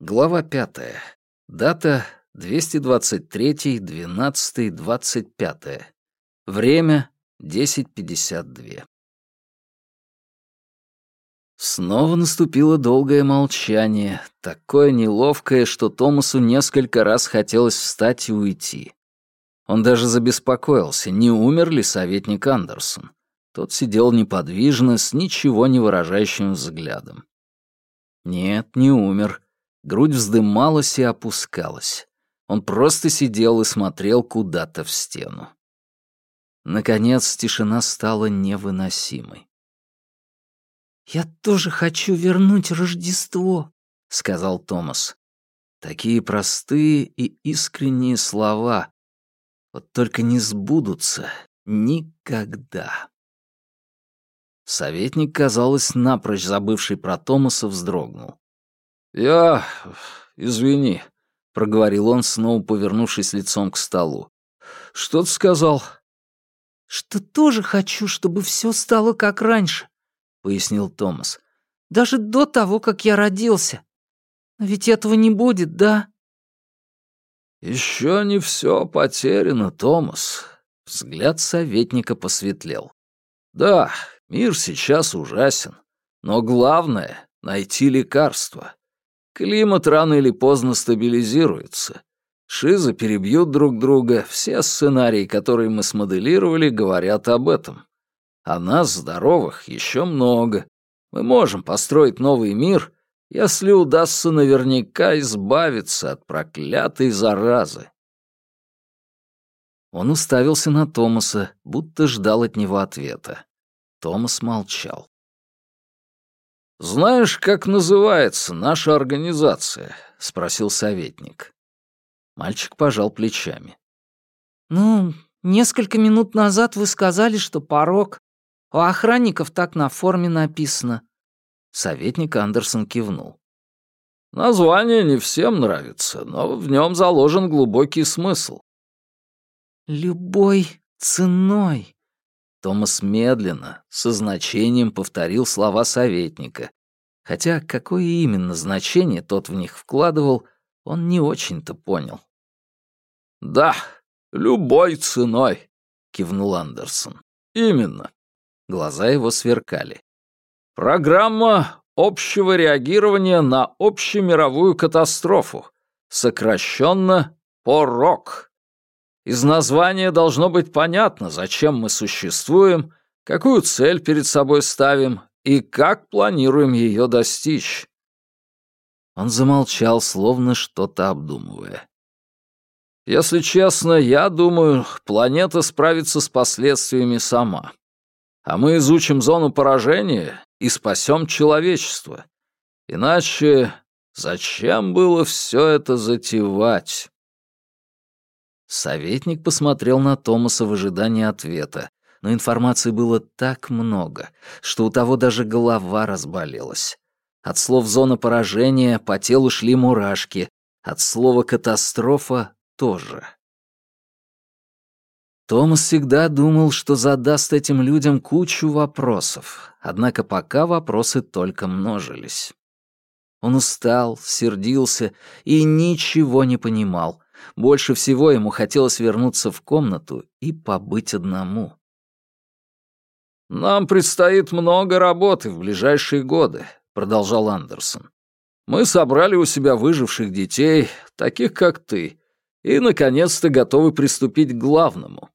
Глава пятая. Дата 223-12-25. Время 10.52. Снова наступило долгое молчание, такое неловкое, что Томасу несколько раз хотелось встать и уйти. Он даже забеспокоился, не умер ли советник Андерсон. Тот сидел неподвижно, с ничего не выражающим взглядом. Нет, не умер. Грудь вздымалась и опускалась. Он просто сидел и смотрел куда-то в стену. Наконец, тишина стала невыносимой. «Я тоже хочу вернуть Рождество», — сказал Томас. Такие простые и искренние слова. Вот только не сбудутся никогда. Советник, казалось, напрочь забывший про Томаса, вздрогнул. «Я... извини», — проговорил он, снова повернувшись лицом к столу. «Что ты сказал?» «Что тоже хочу, чтобы все стало как раньше», — пояснил Томас. «Даже до того, как я родился. Но ведь этого не будет, да?» «Еще не все потеряно, Томас», — взгляд советника посветлел. «Да, мир сейчас ужасен, но главное — найти лекарство. Климат рано или поздно стабилизируется. Шизы перебьют друг друга, все сценарии, которые мы смоделировали, говорят об этом. А нас, здоровых, еще много. Мы можем построить новый мир, если удастся наверняка избавиться от проклятой заразы. Он уставился на Томаса, будто ждал от него ответа. Томас молчал. «Знаешь, как называется наша организация?» — спросил советник. Мальчик пожал плечами. «Ну, несколько минут назад вы сказали, что порог. У охранников так на форме написано». Советник Андерсон кивнул. «Название не всем нравится, но в нем заложен глубокий смысл». «Любой ценой», Томас медленно, со значением повторил слова советника, хотя какое именно значение тот в них вкладывал, он не очень-то понял. «Да, любой ценой», — кивнул Андерсон. «Именно». Глаза его сверкали. «Программа общего реагирования на общемировую катастрофу, сокращенно ПОРОК. Из названия должно быть понятно, зачем мы существуем, какую цель перед собой ставим и как планируем ее достичь. Он замолчал, словно что-то обдумывая. Если честно, я думаю, планета справится с последствиями сама. А мы изучим зону поражения и спасем человечество. Иначе зачем было все это затевать? Советник посмотрел на Томаса в ожидании ответа, но информации было так много, что у того даже голова разболелась. От слов «зона поражения» по телу шли мурашки, от слова «катастрофа» тоже. Томас всегда думал, что задаст этим людям кучу вопросов, однако пока вопросы только множились. Он устал, сердился и ничего не понимал — больше всего ему хотелось вернуться в комнату и побыть одному. «Нам предстоит много работы в ближайшие годы», — продолжал Андерсон. «Мы собрали у себя выживших детей, таких как ты, и, наконец-то, готовы приступить к главному.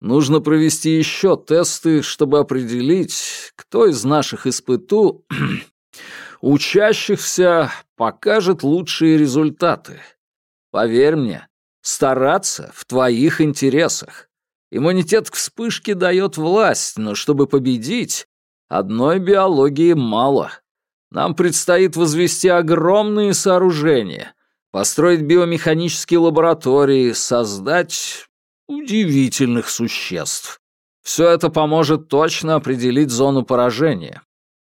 Нужно провести еще тесты, чтобы определить, кто из наших испыту учащихся покажет лучшие результаты. Поверь мне, стараться в твоих интересах. Иммунитет к вспышке дает власть, но чтобы победить, одной биологии мало. Нам предстоит возвести огромные сооружения, построить биомеханические лаборатории, создать удивительных существ. Все это поможет точно определить зону поражения.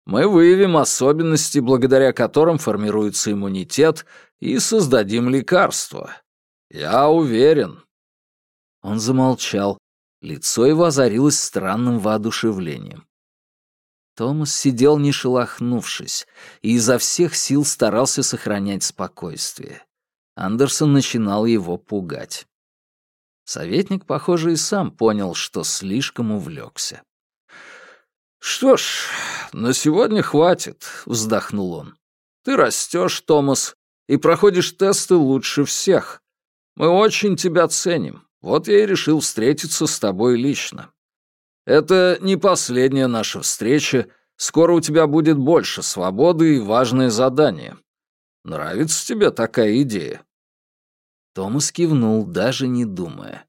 Мы выявим особенности, благодаря которым формируется иммунитет, и создадим лекарство. Я уверен». Он замолчал. Лицо его озарилось странным воодушевлением. Томас сидел не шелохнувшись и изо всех сил старался сохранять спокойствие. Андерсон начинал его пугать. Советник, похоже, и сам понял, что слишком увлекся. «Что ж, на сегодня хватит», — вздохнул он. «Ты растешь, Томас, и проходишь тесты лучше всех. Мы очень тебя ценим. Вот я и решил встретиться с тобой лично. Это не последняя наша встреча. Скоро у тебя будет больше свободы и важное задание. Нравится тебе такая идея?» Томас кивнул, даже не думая.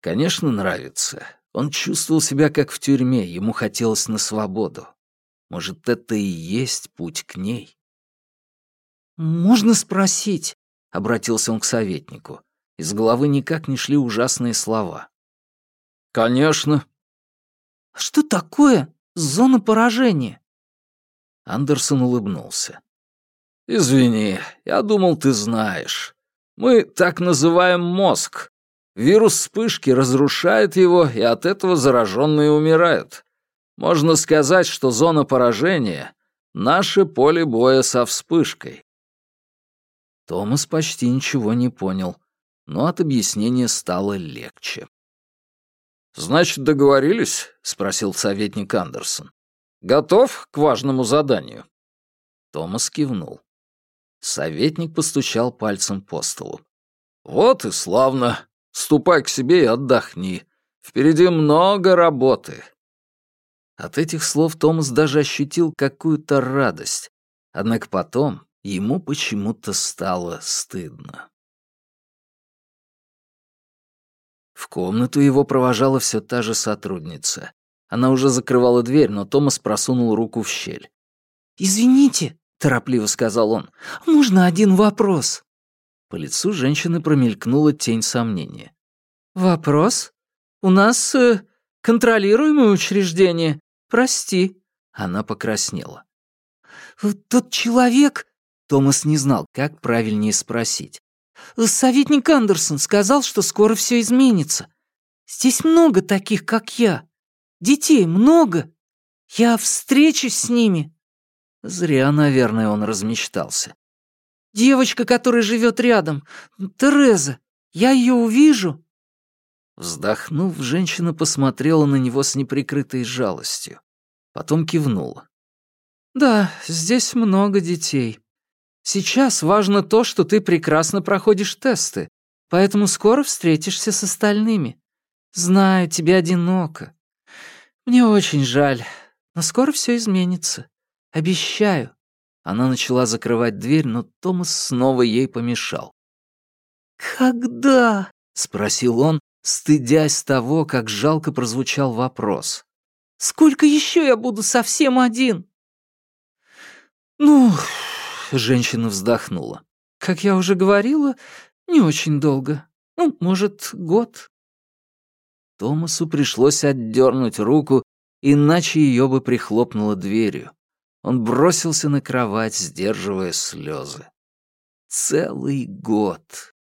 «Конечно, нравится. Он чувствовал себя как в тюрьме, ему хотелось на свободу. Может, это и есть путь к ней?» «Можно спросить?» — обратился он к советнику. Из головы никак не шли ужасные слова. «Конечно», что такое зона поражения? Андерсон улыбнулся. «Извини, я думал, ты знаешь. Мы так называем мозг. Вирус вспышки разрушает его, и от этого зараженные умирают. Можно сказать, что зона поражения — наше поле боя со вспышкой». Томас почти ничего не понял, но от объяснения стало легче. «Значит, договорились?» — спросил советник Андерсон. «Готов к важному заданию?» Томас кивнул. Советник постучал пальцем по столу. «Вот и славно. Ступай к себе и отдохни. Впереди много работы». От этих слов Томас даже ощутил какую-то радость. Однако потом ему почему-то стало стыдно. В комнату его провожала все та же сотрудница. Она уже закрывала дверь, но Томас просунул руку в щель. «Извините», — торопливо сказал он, — «можно один вопрос?» По лицу женщины промелькнула тень сомнения. «Вопрос? У нас э, контролируемое учреждение. Прости». Она покраснела. «Тот человек...» Томас не знал, как правильнее спросить. Советник Андерсон сказал, что скоро все изменится. Здесь много таких, как я. Детей много. Я встречусь с ними». Зря, наверное, он размечтался. «Девочка, которая живет рядом, Тереза, я ее увижу?» Вздохнув, женщина посмотрела на него с неприкрытой жалостью. Потом кивнула. «Да, здесь много детей. Сейчас важно то, что ты прекрасно проходишь тесты, поэтому скоро встретишься с остальными. Знаю, тебе одиноко. Мне очень жаль, но скоро все изменится. Обещаю». Она начала закрывать дверь, но Томас снова ей помешал. «Когда?» — спросил он, стыдясь того, как жалко прозвучал вопрос. «Сколько еще я буду совсем один?» «Ну, Женщина вздохнула. «Как я уже говорила, не очень долго. Ну, может, год». Томасу пришлось отдернуть руку, иначе ее бы прихлопнуло дверью. Он бросился на кровать, сдерживая слезы. Целый год.